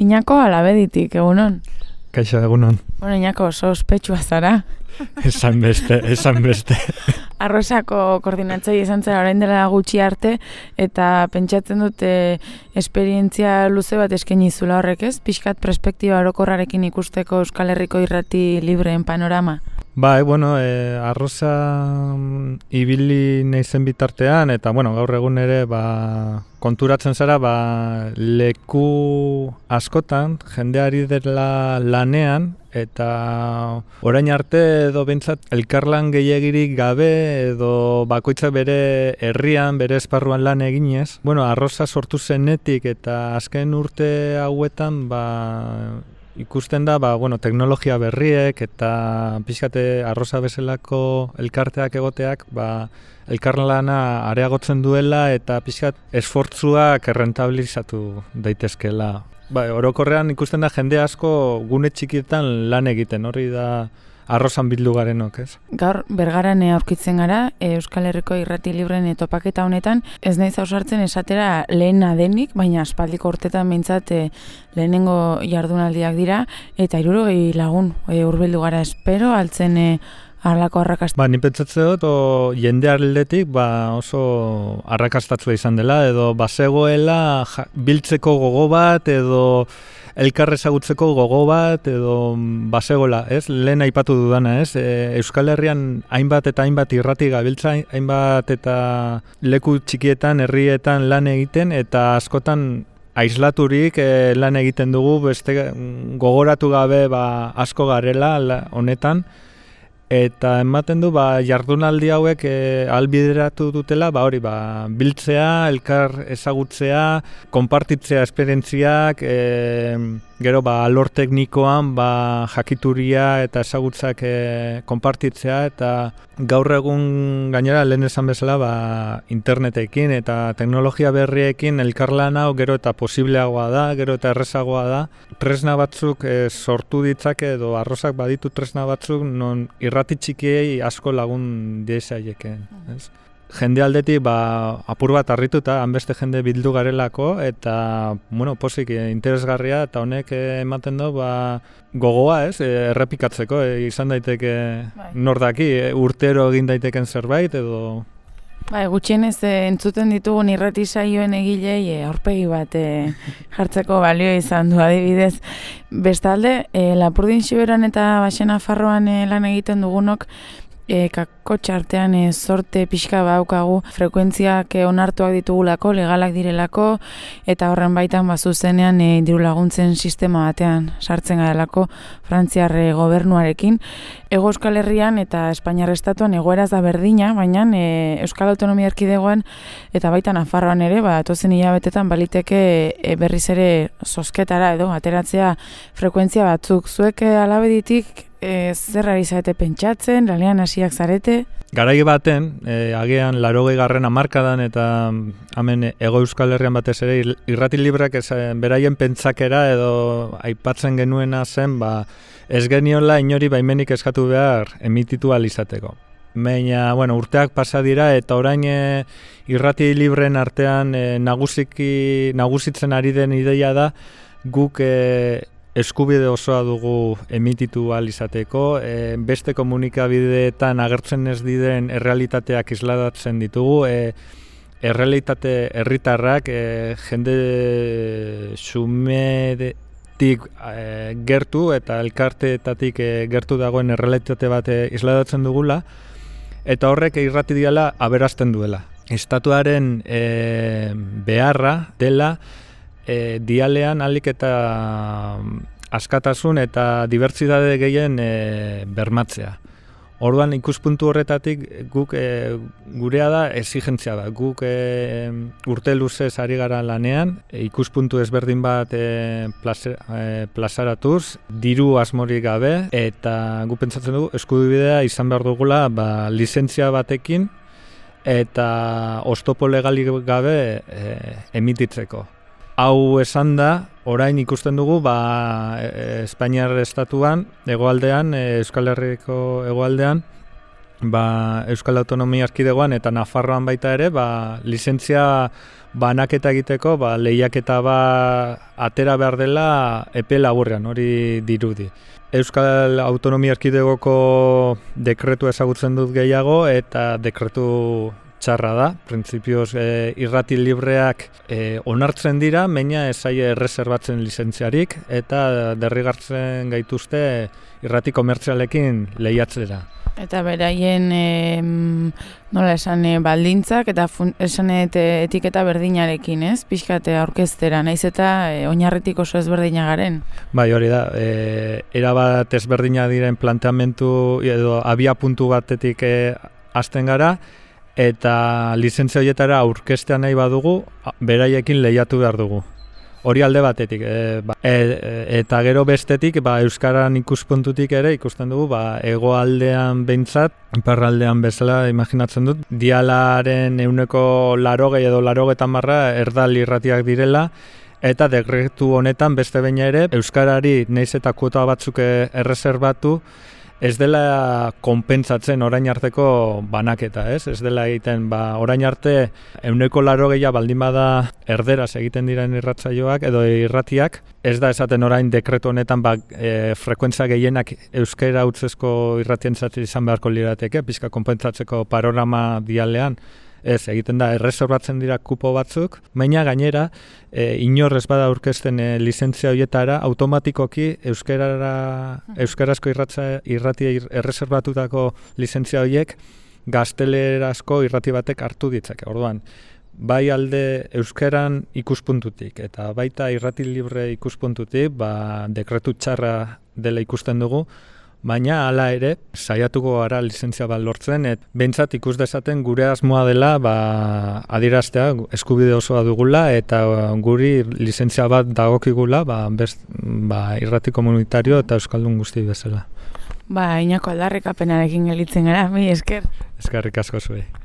Inako alabeditik, egunon? Kaixo, egunon. Bueno, Inako, oso ospetsua zara. esan beste, esan beste. Arrosako koordinatzei izan zara orain dela gutxi arte, eta pentsatzen dute esperientzia luze bat eskaini zula horrek ez? Piskat perspektiba orokorrarekin ikusteko Euskal Herriko irrati libreen panorama. Bai, bueno, e, arroza mm, ibili naizen bitartean, eta bueno, gaur egun ere ba, konturatzen zara ba, leku askotan, jendeari dela lanean, eta orain arte edo bintzat elkarlan gehiagirik gabe edo bakoitza bere herrian, bere esparruan lan eginez. Bueno, arroza sortu zenetik eta azken urte hauetan ba, ikusten da, ba, bueno, teknologia berriek eta pixkate arroza bezalako elkarteak egoteak, ba, elkarlana areagotzen duela eta pixkat esfortzuak errentabilizatu daitezkela. Ba, orokorrean ikusten da jende asko gune txikietan lan egiten, hori da arrozan bildu garenok, ez? Gaur, bergaran aurkitzen gara, e, Euskal Herriko irrati libren topaketa honetan, ez nahi zausartzen esatera lehena denik, baina aspaldiko urtetan behintzat e, lehenengo jardunaldiak dira, eta irurogei lagun e, urbildu gara espero, altzen e, Arlako arrakast. Ba, ni pentsatzen dut, o, jende arletik ba, oso arrakastatzua izan dela, edo basegoela biltzeko gogo bat, edo elkar ezagutzeko gogo bat edo basegola, ez? Lehen aipatu dudana, ez? E, Euskal Herrian hainbat eta hainbat irrati gabiltza, hainbat eta leku txikietan, herrietan lan egiten eta askotan aislaturik e, lan egiten dugu, beste gogoratu gabe ba, asko garela honetan eta ematen du ba, jardunaldi hauek e, albideratu dutela ba hori ba, biltzea, elkar ezagutzea, konpartitzea esperientziak, e, gero ba alor teknikoan ba jakituria eta ezagutzak e, konpartitzea eta gaur egun gainera lehen esan bezala ba internetekin eta teknologia berriekin elkarlan gero eta posibleagoa da, gero eta errezagoa da. Tresna batzuk e, sortu ditzake edo arrozak baditu tresna batzuk non irrati txikiei asko lagun diesaieken, ez? Jende aldetik ba, apur bat harrituta, hanbeste jende bildu garelako, eta, bueno, posik eh, interesgarria, eta honek eh, ematen du, ba, gogoa, ez, eh, errepikatzeko, izan daiteke bai. nordaki, urtero egin daiteken zerbait, edo... Bai, gutxienez entzuten ditugun irrati saioen egilei e, aurpegi bat jartzeko balio izan du adibidez. Bestalde, e, Lapurdin Xiberan eta Baxena Farroan lan egiten dugunok, e, kako txartean e, sorte pixka baukagu frekuentziak e, onartuak ditugulako, legalak direlako, eta horren baitan bazu zenean e, diru laguntzen sistema batean sartzen garelako frantziarre gobernuarekin. Ego Euskal Herrian eta Espainiar Estatuan egoeraz da berdina, baina e, Euskal Autonomia Erkidegoan eta baita Nafarroan ere, ba, tozen hilabetetan baliteke e, berriz ere sosketara edo ateratzea frekuentzia batzuk. Zuek e, alabeditik e, zer ari zaete pentsatzen, lalean hasiak zarete? Garai baten, e, agian larogei garren amarkadan eta hemen ego euskal herrian batez ere irrati librak ez, beraien pentsakera edo aipatzen genuena zen, ba, ez geniola inori baimenik eskatu behar emititu alizateko. Baina, bueno, urteak pasa dira eta orain e, irrati libren artean e, nagusiki, nagusitzen ari den ideia da guk e, eskubide osoa dugu emititu al izateko, e, beste komunikabideetan agertzen ez diren errealitateak isladatzen ditugu, e, errealitate herritarrak e, jende sumetik e, gertu eta elkarteetatik e, gertu dagoen errealitate bat e, isladatzen dugula, eta horrek irrati diala aberazten duela. Estatuaren e, beharra dela, e, dialean alik eta mm, askatasun eta dibertsitate gehien e, bermatzea. Orduan ikuspuntu horretatik guk e, gurea da exigentzia da. Guk e, urte luzez ari gara lanean, e, ikuspuntu ezberdin bat e, e, plazaratuz, diru asmorik gabe, eta guk pentsatzen dugu eskudubidea izan behar dugula ba, lizentzia batekin eta ostopo legalik gabe e, emititzeko hau esan da, orain ikusten dugu, ba, e, e, Espainiar estatuan, egoaldean, e, Euskal Herriko egoaldean, ba, Euskal Autonomia Arkidegoan eta Nafarroan baita ere, ba, lizentzia banaketa egiteko, ba, lehiaketa ba atera behar dela epe laburrean, hori dirudi. Euskal Autonomia Erkidegoko dekretu ezagutzen dut gehiago eta dekretu txarra da. Printzipioz e, irrati libreak e, onartzen dira, meina esaie erreserbatzen lizentziarik eta derrigartzen gaituzte irrati komertzialekin lehiatzera. Eta beraien e, nola esan e, baldintzak eta esan etiketa berdinarekin, ez? Pixkate aurkeztera, naiz eta e, oinarritik oso ezberdina garen. Bai, hori da, e, erabat ezberdina diren planteamentu edo abia puntu batetik e, hasten gara, eta lizentzia horietara aurkestea nahi badugu, beraiekin lehiatu behar dugu hori alde batetik. E, ba, e, e, eta gero bestetik, ba, Euskaran ikuspuntutik ere ikusten dugu, ba, egoaldean behintzat, iparraldean bezala, imaginatzen dut, dialaren euneko larogei edo larogetan marra erdal irratiak direla, eta dekretu honetan beste baina ere, Euskarari neiz eta kuota batzuk erreserbatu, ez dela konpentsatzen orain arteko banaketa, ez? Ez dela egiten, ba, orain arte euneko laro gehia baldin bada erderaz egiten diren irratzaioak edo irratiak, ez da esaten orain dekretu honetan ba, e, frekuentza gehienak euskera utzezko irratien izan beharko lirateke, pizka konpentsatzeko panorama dialean, Ez, egiten da, erresorbatzen dira kupo batzuk, baina gainera, e, inorrez bada aurkezten e, lizentzia horietara, automatikoki euskarara, euskarazko irratza, irrati erreserbatutako lizentzia horiek, gaztelerazko irrati batek hartu ditzake. Orduan, bai alde euskeran ikuspuntutik eta baita irrati libre ikuspuntutik, ba, dekretu txarra dela ikusten dugu, baina hala ere saiatuko gara lizentzia bat lortzen et bentsat ikus dezaten gure asmoa dela ba adieraztea eskubide osoa dugula eta guri lizentzia bat dagokigula ba, best, ba irrati komunitario eta euskaldun guzti bezala Ba, inako aldarrekapenarekin gelitzen gara, mi esker. Eskerrik asko zuei.